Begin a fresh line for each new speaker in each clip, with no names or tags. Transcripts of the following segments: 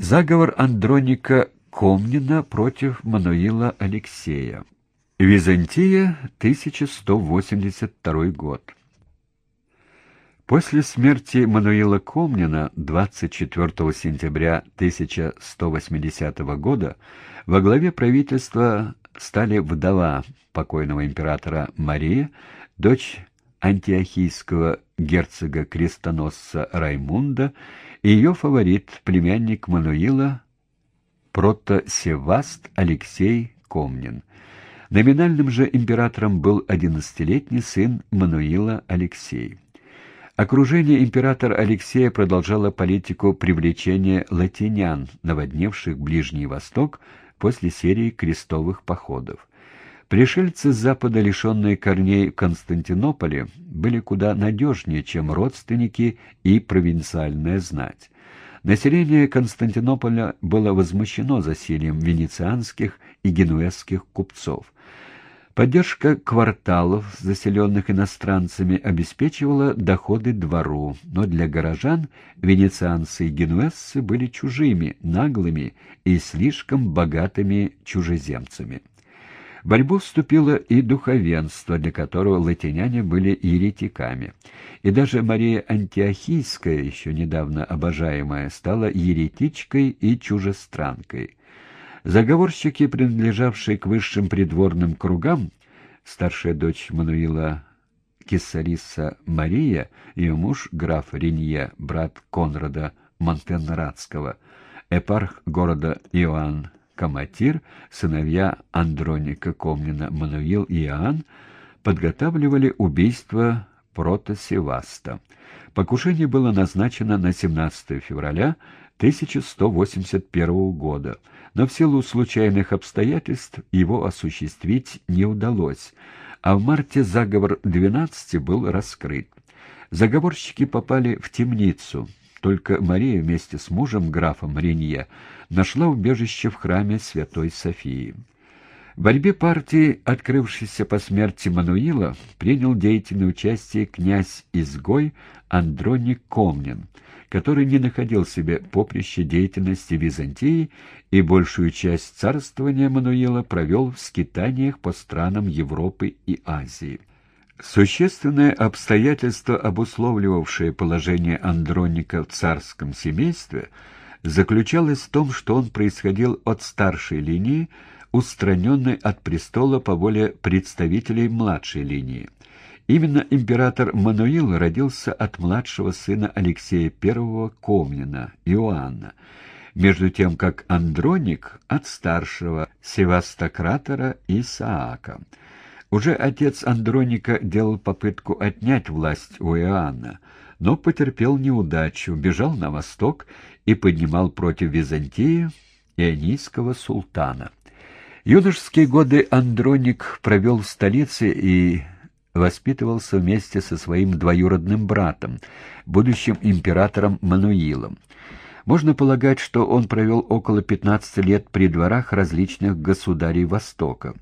Заговор Андроника Комнина против Мануила Алексея. Византия, 1182 год. После смерти Мануила Комнина 24 сентября 1180 года во главе правительства стали вдова покойного императора Мария, дочь антиохийского герцога-крестоносца Раймунда ее фаворит, племянник Мануила, протосеваст Алексей Комнин. Номинальным же императором был одиннадцатилетний сын Мануила Алексей. Окружение императора Алексея продолжало политику привлечения латинян, наводневших Ближний Восток после серии крестовых походов. Пришельцы с запада, лишенные корней в Константинополе, были куда надежнее, чем родственники и провинциальная знать. Население Константинополя было возмущено засилием венецианских и генуэзских купцов. Поддержка кварталов, заселенных иностранцами, обеспечивала доходы двору, но для горожан венецианцы и генуэзцы были чужими, наглыми и слишком богатыми чужеземцами. Борьбу вступило и духовенство, для которого латиняне были еретиками. И даже Мария Антиохийская, еще недавно обожаемая, стала еретичкой и чужестранкой. Заговорщики, принадлежавшие к высшим придворным кругам, старшая дочь Мануила Кессариса Мария, ее муж граф Ренье, брат Конрада Монтенрадского, эпарх города Иоанн Каматир, сыновья Андроника Комнина, Мануил и Иоанн, подготавливали убийство Протосеваста. Покушение было назначено на 17 февраля 1181 года, но в силу случайных обстоятельств его осуществить не удалось, а в марте заговор 12 был раскрыт. Заговорщики попали в темницу, только Мария вместе с мужем, графом Ренье, нашла убежище в храме Святой Софии. В борьбе партии, открывшейся по смерти Мануила, принял деятельное участие князь-изгой Андроник Комнин, который не находил себе поприще деятельности Византии и большую часть царствования Мануила провел в скитаниях по странам Европы и Азии. Существенное обстоятельство, обусловливавшее положение Андроника в царском семействе, заключалось в том, что он происходил от старшей линии, устраненной от престола по воле представителей младшей линии. Именно император Мануил родился от младшего сына Алексея I Комнина, Иоанна, между тем как Андроник от старшего севастократора Исаака. Уже отец Андроника делал попытку отнять власть у Иоанна, но потерпел неудачу, бежал на восток и поднимал против Византии ионийского султана. Юношеские годы Андроник провел в столице и воспитывался вместе со своим двоюродным братом, будущим императором Мануилом. Можно полагать, что он провел около 15 лет при дворах различных государей Востока.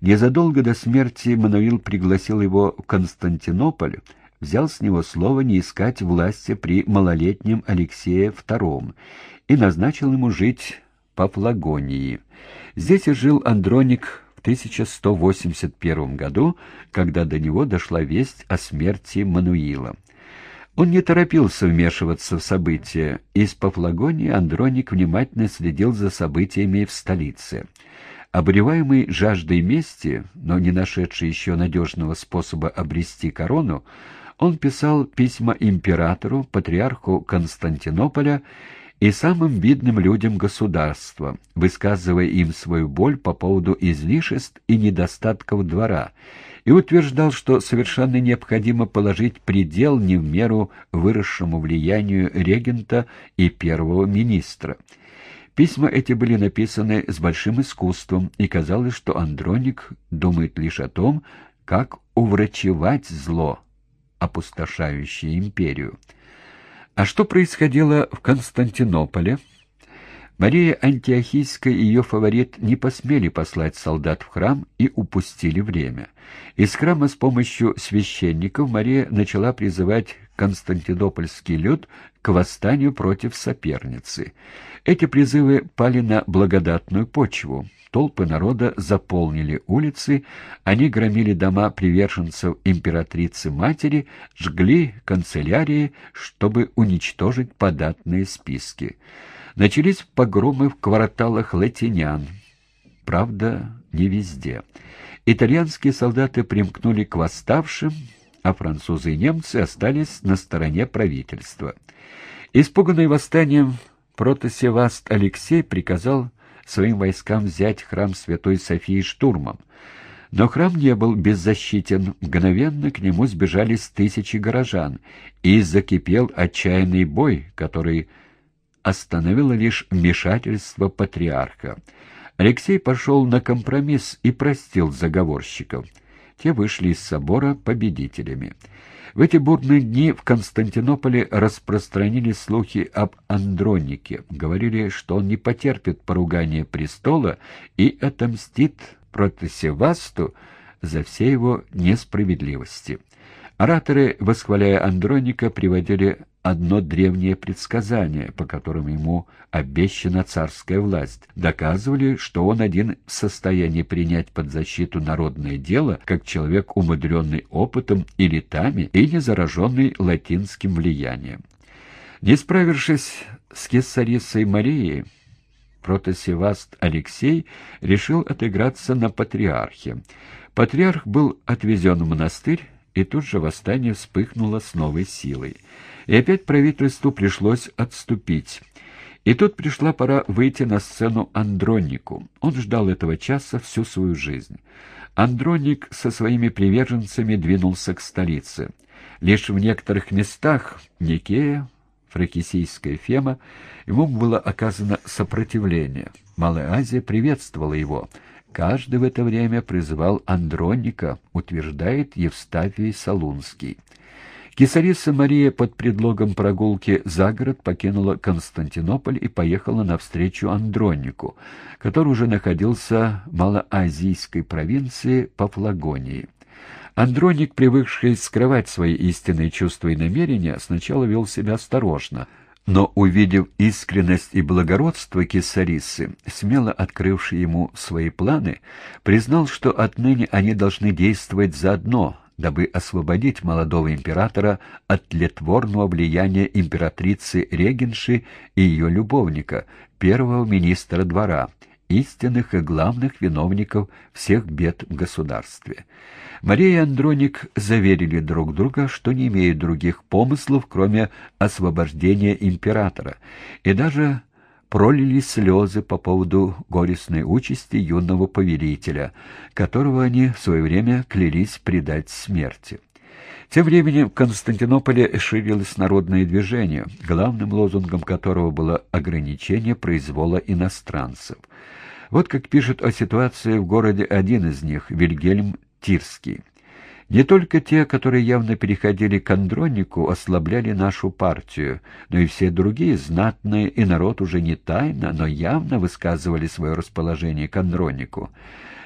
Незадолго до смерти Мануил пригласил его в Константинополь, взял с него слово не искать власти при малолетнем Алексее II и назначил ему жить по Флагонии. Здесь и жил Андроник в 1181 году, когда до него дошла весть о смерти Мануила. Он не торопился вмешиваться в события, и с Пафлагонии Андроник внимательно следил за событиями в столице. Обреваемый жаждой мести, но не нашедший еще надежного способа обрести корону, он писал письма императору, патриарху Константинополя и самым видным людям государства, высказывая им свою боль по поводу излишеств и недостатков двора, и утверждал, что совершенно необходимо положить предел не в меру выросшему влиянию регента и первого министра – Письма эти были написаны с большим искусством, и казалось, что Андроник думает лишь о том, как уврачевать зло, опустошающее империю. А что происходило в Константинополе? Мария Антиохийская и ее фаворит не посмели послать солдат в храм и упустили время. Из храма с помощью священников Мария начала призывать константинопольский люд к восстанию против соперницы. Эти призывы пали на благодатную почву. Толпы народа заполнили улицы, они громили дома приверженцев императрицы-матери, жгли канцелярии, чтобы уничтожить податные списки. Начались погромы в кварталах латинян. Правда, не везде. Итальянские солдаты примкнули к восставшим, а французы и немцы остались на стороне правительства. Испуганный восстанием протосеваст Алексей приказал своим войскам взять храм Святой Софии штурмом. Но храм не был беззащитен, мгновенно к нему сбежались тысячи горожан, и закипел отчаянный бой, который остановило лишь вмешательство патриарха. Алексей пошел на компромисс и простил заговорщиков. Те вышли из собора победителями. В эти бурные дни в Константинополе распространились слухи об Андронике. Говорили, что он не потерпит поругания престола и отомстит протосевасту за все его несправедливости. Ораторы, восхваляя Андроника, приводили одно древнее предсказание, по которому ему обещана царская власть. Доказывали, что он один в состоянии принять под защиту народное дело, как человек, умудренный опытом и летами, и не зараженный латинским влиянием. Не справившись с Кесарисой Марией, протосеваст Алексей решил отыграться на патриархе. Патриарх был отвезен в монастырь, и тут же восстание вспыхнуло с новой силой. И опять правительству пришлось отступить. И тут пришла пора выйти на сцену Андронику. Он ждал этого часа всю свою жизнь. Андроник со своими приверженцами двинулся к столице. Лишь в некоторых местах, Никея, Фракисийская Фема, ему было оказано сопротивление. Малая Азия приветствовала его — Каждый в это время призывал Андроника, утверждает Евстафий Солунский. Кесариса Мария под предлогом прогулки за город покинула Константинополь и поехала навстречу Андронику, который уже находился в малоазийской провинции Пафлагонии. Андроник, привыкший скрывать свои истинные чувства и намерения, сначала вел себя осторожно — но, увидев искренность и благородство Кесарисы, смело открывший ему свои планы, признал, что отныне они должны действовать заодно, дабы освободить молодого императора от летворного влияния императрицы Регенши и ее любовника, первого министра двора, истинных и главных виновников всех бед в государстве. Мария и Андроник заверили друг друга, что не имеют других помыслов, кроме освобождения императора, и даже пролили слезы по поводу горестной участи юного повелителя, которого они в свое время клялись предать смерти. Тем временем в Константинополе ширилось народное движение, главным лозунгом которого было ограничение произвола иностранцев. Вот как пишет о ситуации в городе один из них, Вильгельм Тирский. Не только те, которые явно переходили к Андронику, ослабляли нашу партию, но и все другие, знатные, и народ уже не тайно, но явно высказывали свое расположение к Андронику.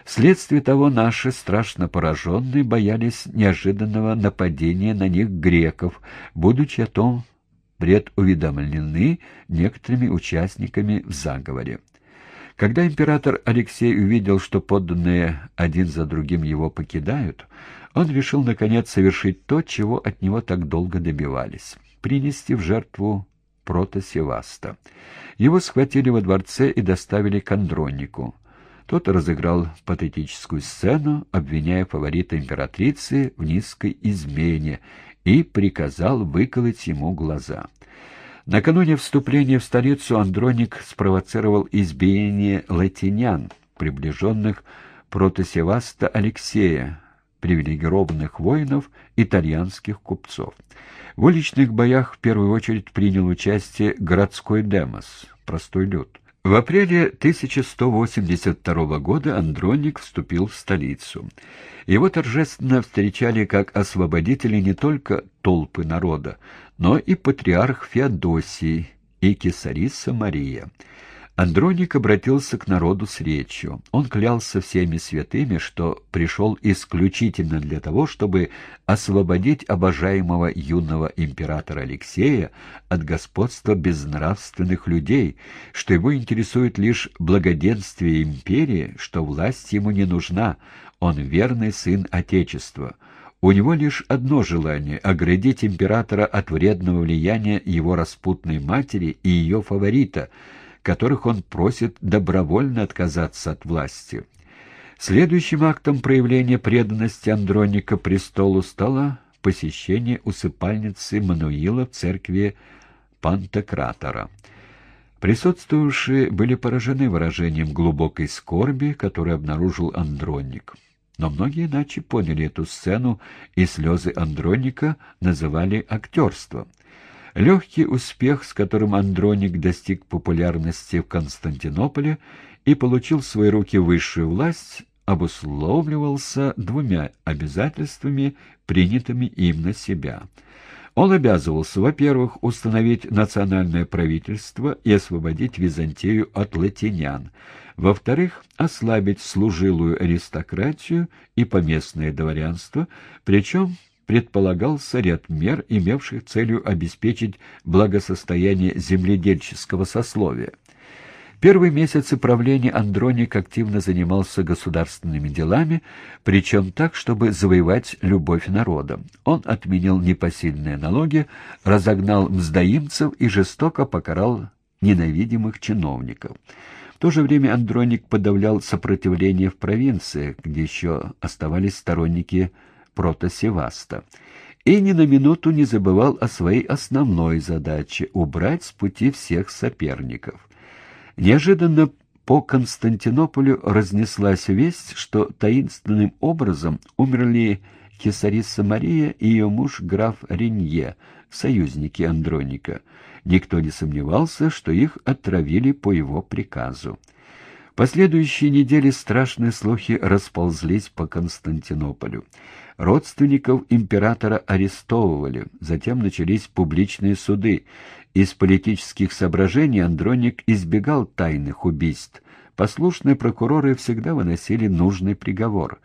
Вследствие того наши, страшно пораженные, боялись неожиданного нападения на них греков, будучи о том предуведомлены некоторыми участниками в заговоре. Когда император Алексей увидел, что подданные один за другим его покидают, он решил, наконец, совершить то, чего от него так долго добивались — принести в жертву протосеваста. Его схватили во дворце и доставили к Андронику. Тот разыграл патетическую сцену, обвиняя фаворита императрицы в низкой измене, и приказал выколоть ему глаза. Накануне вступления в столицу Андроник спровоцировал избиение латинян, приближенных протосеваста Алексея, привилегированных воинов, итальянских купцов. В уличных боях в первую очередь принял участие городской демос, простой люд. В апреле 1182 года Андроник вступил в столицу. Его торжественно встречали как освободители не только толпы народа, но и патриарх Феодосий и кесариса Мария. Андроник обратился к народу с речью. Он клялся всеми святыми, что пришел исключительно для того, чтобы освободить обожаемого юного императора Алексея от господства безнравственных людей, что его интересует лишь благоденствие империи, что власть ему не нужна, он верный сын Отечества. У него лишь одно желание — оградить императора от вредного влияния его распутной матери и ее фаворита — которых он просит добровольно отказаться от власти. Следующим актом проявления преданности Андроника престолу стало посещение усыпальницы Мануила в церкви Пантократора. Присутствующие были поражены выражением глубокой скорби, которое обнаружил Андроник. Но многие иначе поняли эту сцену, и слезы Андроника называли актерством. Легкий успех, с которым Андроник достиг популярности в Константинополе и получил в свои руки высшую власть, обусловливался двумя обязательствами, принятыми им на себя. Он обязывался, во-первых, установить национальное правительство и освободить Византию от латинян, во-вторых, ослабить служилую аристократию и поместное дворянство, причем предполагался ряд мер, имевших целью обеспечить благосостояние земледельческого сословия. Первые месяцы правления Андроник активно занимался государственными делами, причем так, чтобы завоевать любовь народа. Он отменил непосильные налоги, разогнал мздоимцев и жестоко покарал ненавидимых чиновников. В то же время Андроник подавлял сопротивление в провинциях, где еще оставались сторонники Протосеваста, и ни на минуту не забывал о своей основной задаче — убрать с пути всех соперников. Неожиданно по Константинополю разнеслась весть, что таинственным образом умерли Кесариса Мария и ее муж граф Ренье, союзники Андроника. Никто не сомневался, что их отравили по его приказу. Последующие недели страшные слухи расползлись по Константинополю. Родственников императора арестовывали, затем начались публичные суды. Из политических соображений Андроник избегал тайных убийств. Послушные прокуроры всегда выносили нужный приговор.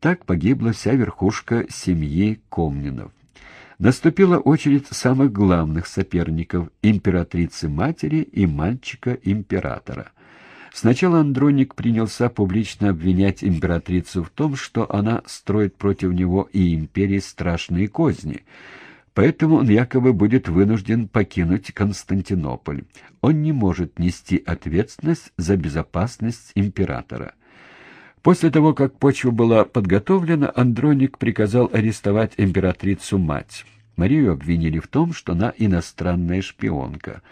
Так погибла вся верхушка семьи Комнинов. Наступила очередь самых главных соперников — императрицы-матери и мальчика-императора. Сначала Андроник принялся публично обвинять императрицу в том, что она строит против него и империи страшные козни, поэтому он якобы будет вынужден покинуть Константинополь. Он не может нести ответственность за безопасность императора. После того, как почва была подготовлена, Андроник приказал арестовать императрицу-мать. Марию обвинили в том, что она иностранная шпионка.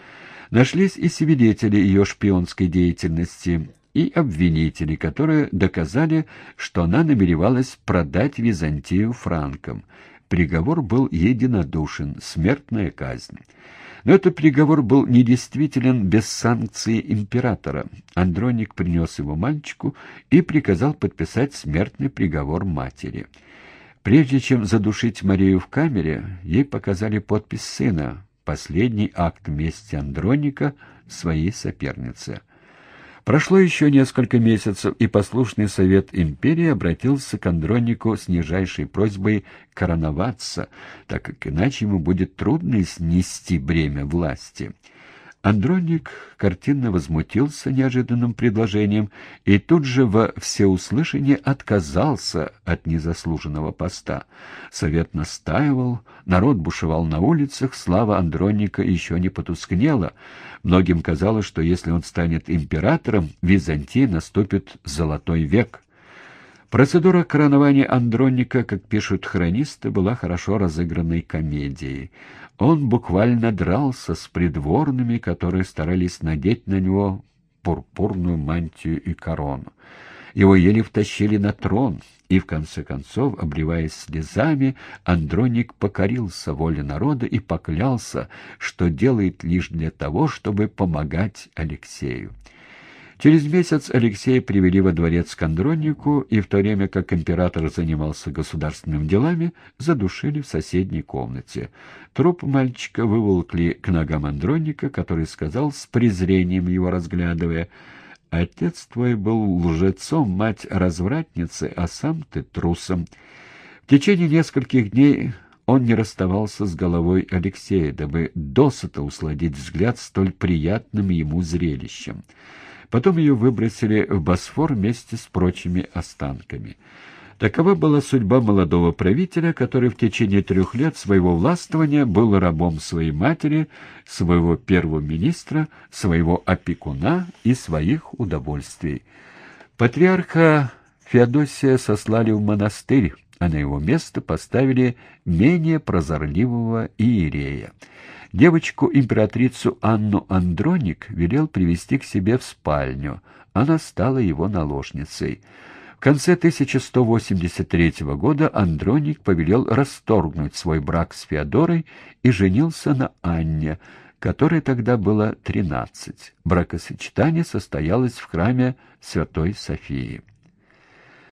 Нашлись и свидетели ее шпионской деятельности, и обвинители, которые доказали, что она намеревалась продать Византию франкам. Приговор был единодушен — смертная казнь. Но этот приговор был недействителен без санкции императора. Андроник принес его мальчику и приказал подписать смертный приговор матери. Прежде чем задушить Марию в камере, ей показали подпись сына, последний акт мести Андроника своей сопернице. Прошло еще несколько месяцев, и послушный совет империи обратился к Андронику с нижайшей просьбой короноваться, так как иначе ему будет трудно снести бремя власти. Андроник картинно возмутился неожиданным предложением и тут же во всеуслышание отказался от незаслуженного поста. Совет настаивал, народ бушевал на улицах, слава Андроника еще не потускнела. Многим казалось, что если он станет императором, в Византии наступит золотой век. Процедура коронования Андроника, как пишут хронисты, была хорошо разыгранной комедией. Он буквально дрался с придворными, которые старались надеть на него пурпурную мантию и корону. Его еле втащили на трон, и, в конце концов, обливаясь слезами, Андроник покорился воле народа и поклялся, что делает лишь для того, чтобы помогать Алексею. Через месяц Алексея привели во дворец к Андронику, и в то время как император занимался государственными делами, задушили в соседней комнате. Труп мальчика выволкли к ногам Андроника, который сказал с презрением его разглядывая, «Отец твой был лжецом, мать развратницей, а сам ты трусом». В течение нескольких дней он не расставался с головой Алексея, дабы досыта усладить взгляд столь приятным ему зрелищем. Потом ее выбросили в Босфор вместе с прочими останками. Такова была судьба молодого правителя, который в течение трех лет своего властвования был рабом своей матери, своего первого министра, своего опекуна и своих удовольствий. Патриарха Феодосия сослали в монастырь, а на его место поставили менее прозорливого иерея. Девочку-императрицу Анну Андроник велел привести к себе в спальню. Она стала его наложницей. В конце 1183 года Андроник повелел расторгнуть свой брак с Феодорой и женился на Анне, которой тогда было 13. Бракосочетание состоялось в храме Святой Софии.